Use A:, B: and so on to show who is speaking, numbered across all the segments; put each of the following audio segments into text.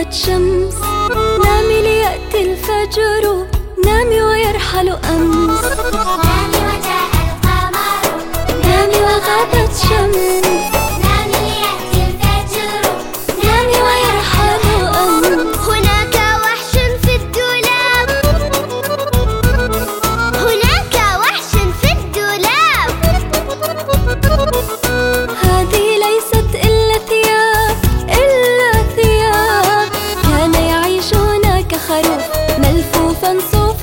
A: غابت شمس. نامي ليأتي الفجر نامي ويرحل أمس.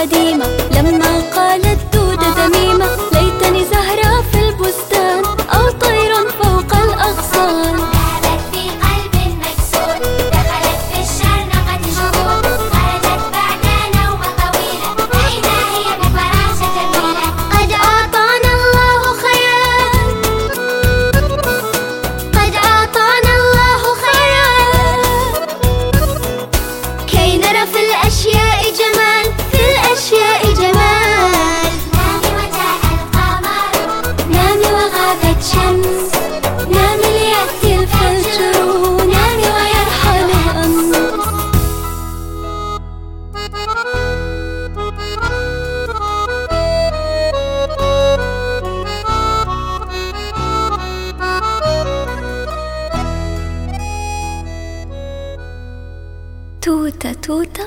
A: قديمة لما قالت توتة توتة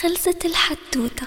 A: خلصت الحدوتة